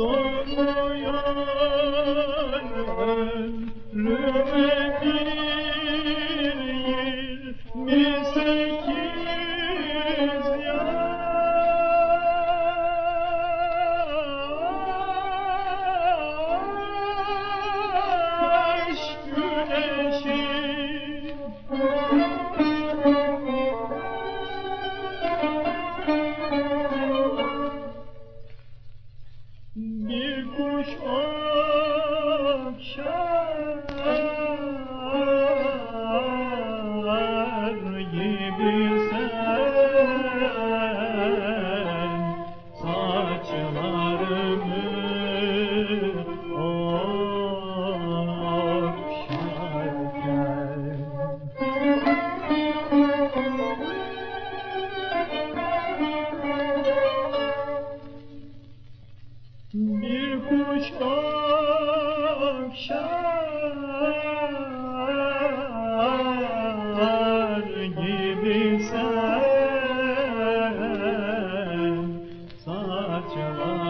Lord, for your Bir kuş akşam gibi sen saçlar.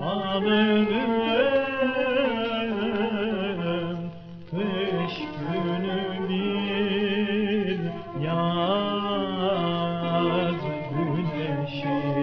Anılırım kış günü bir yaz güneşi.